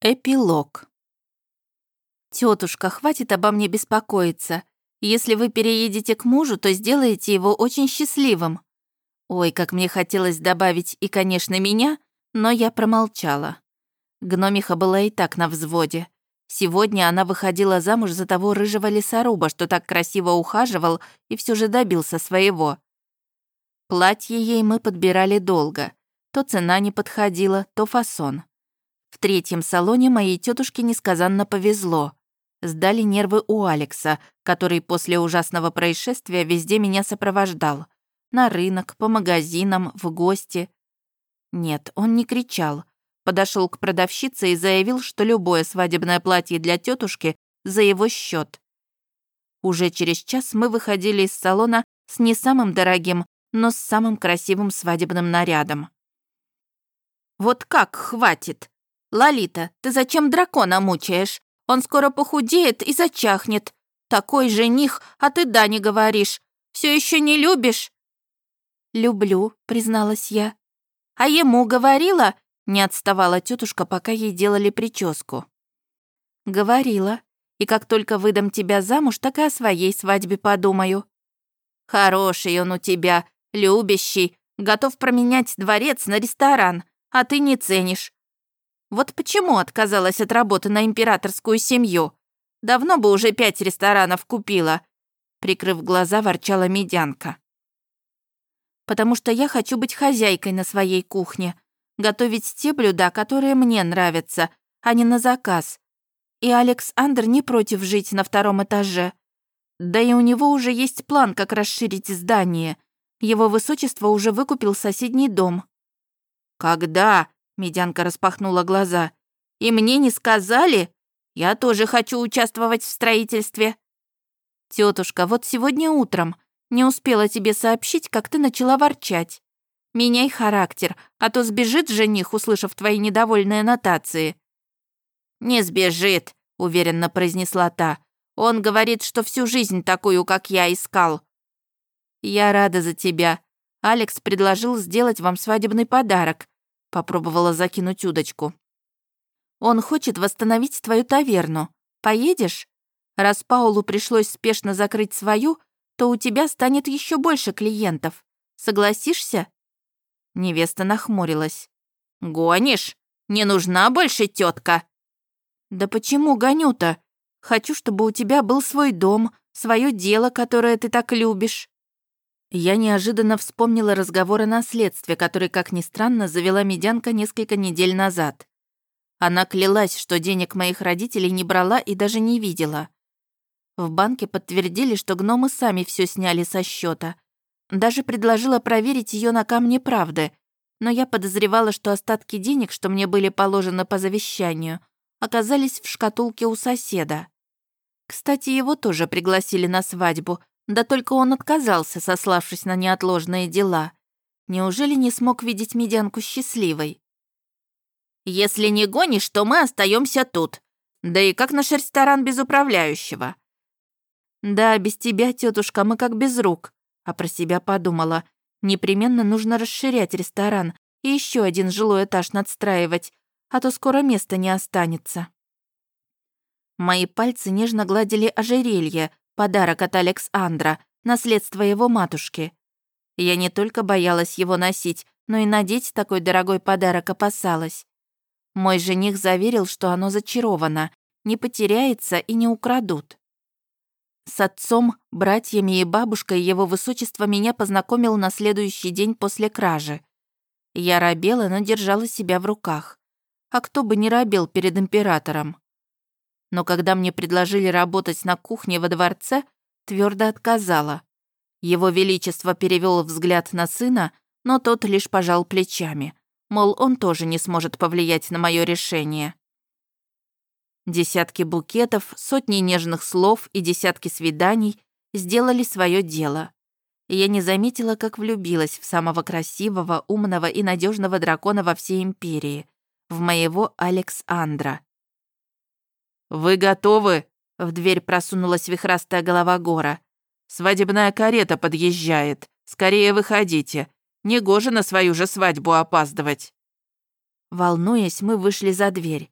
Эпилог. Тетушка, хватит обо мне беспокоиться. Если вы переедете к мужу, то сделаете его очень счастливым. Ой, как мне хотелось добавить и, конечно, меня, но я промолчала. Гномиха была и так на взводе. Сегодня она выходила замуж за того рыжего лесоруба, что так красиво ухаживал и все же добился своего. Платье ей мы подбирали долго. То цена не подходила, то фасон. В третьем салоне моей тетушке несказанно повезло. Сдали нервы у Алекса, который после ужасного происшествия везде меня сопровождал. На рынок, по магазинам, в гости. Нет, он не кричал. Подошел к продавщице и заявил, что любое свадебное платье для тетушки за его счет. Уже через час мы выходили из салона с не самым дорогим, но с самым красивым свадебным нарядом. «Вот как хватит?» «Лолита, ты зачем дракона мучаешь? Он скоро похудеет и зачахнет. Такой жених, а ты да не говоришь. Все еще не любишь?» «Люблю», — призналась я. «А ему говорила?» — не отставала тетушка, пока ей делали прическу. «Говорила. И как только выдам тебя замуж, так и о своей свадьбе подумаю». «Хороший он у тебя, любящий, готов променять дворец на ресторан, а ты не ценишь. Вот почему отказалась от работы на императорскую семью? Давно бы уже пять ресторанов купила. Прикрыв глаза, ворчала медянка. Потому что я хочу быть хозяйкой на своей кухне, готовить те блюда, которые мне нравятся, а не на заказ. И Александр не против жить на втором этаже. Да и у него уже есть план, как расширить здание. Его высочество уже выкупил соседний дом. «Когда?» Медянка распахнула глаза. «И мне не сказали? Я тоже хочу участвовать в строительстве». Тетушка, вот сегодня утром не успела тебе сообщить, как ты начала ворчать. Меняй характер, а то сбежит жених, услышав твои недовольные нотации». «Не сбежит», — уверенно произнесла та. «Он говорит, что всю жизнь такую, как я, искал». «Я рада за тебя. Алекс предложил сделать вам свадебный подарок. Попробовала закинуть удочку. «Он хочет восстановить твою таверну. Поедешь? Раз Паулу пришлось спешно закрыть свою, то у тебя станет еще больше клиентов. Согласишься?» Невеста нахмурилась. «Гонишь? Не нужна больше тетка. «Да почему гоню-то? Хочу, чтобы у тебя был свой дом, свое дело, которое ты так любишь». Я неожиданно вспомнила разговор о наследстве, который, как ни странно, завела медянка несколько недель назад. Она клялась, что денег моих родителей не брала и даже не видела. В банке подтвердили, что гномы сами все сняли со счета. Даже предложила проверить ее на камне правды, но я подозревала, что остатки денег, что мне были положены по завещанию, оказались в шкатулке у соседа. Кстати, его тоже пригласили на свадьбу, да только он отказался, сославшись на неотложные дела. Неужели не смог видеть медянку счастливой? «Если не гонишь, то мы остаемся тут. Да и как наш ресторан без управляющего?» «Да, без тебя, тетушка, мы как без рук», а про себя подумала. Непременно нужно расширять ресторан и еще один жилой этаж надстраивать, а то скоро места не останется. Мои пальцы нежно гладили ожерелье, Подарок от Александра, наследство его матушки. Я не только боялась его носить, но и надеть такой дорогой подарок опасалась. Мой жених заверил, что оно зачаровано, не потеряется и не украдут. С отцом, братьями и бабушкой его высочество меня познакомил на следующий день после кражи. Я робела, но держала себя в руках. А кто бы не робел перед императором? Но когда мне предложили работать на кухне во дворце, твердо отказала. Его Величество перевел взгляд на сына, но тот лишь пожал плечами, мол, он тоже не сможет повлиять на мое решение. Десятки букетов, сотни нежных слов и десятки свиданий сделали свое дело. Я не заметила, как влюбилась в самого красивого, умного и надежного дракона во всей империи, в моего Александра. «Вы готовы?» — в дверь просунулась вихрастая голова Гора. «Свадебная карета подъезжает. Скорее выходите. Негоже на свою же свадьбу опаздывать». Волнуясь, мы вышли за дверь.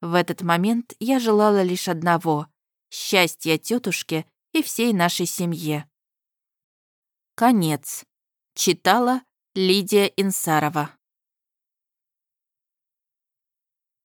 В этот момент я желала лишь одного — счастья тетушке и всей нашей семье. Конец. Читала Лидия Инсарова.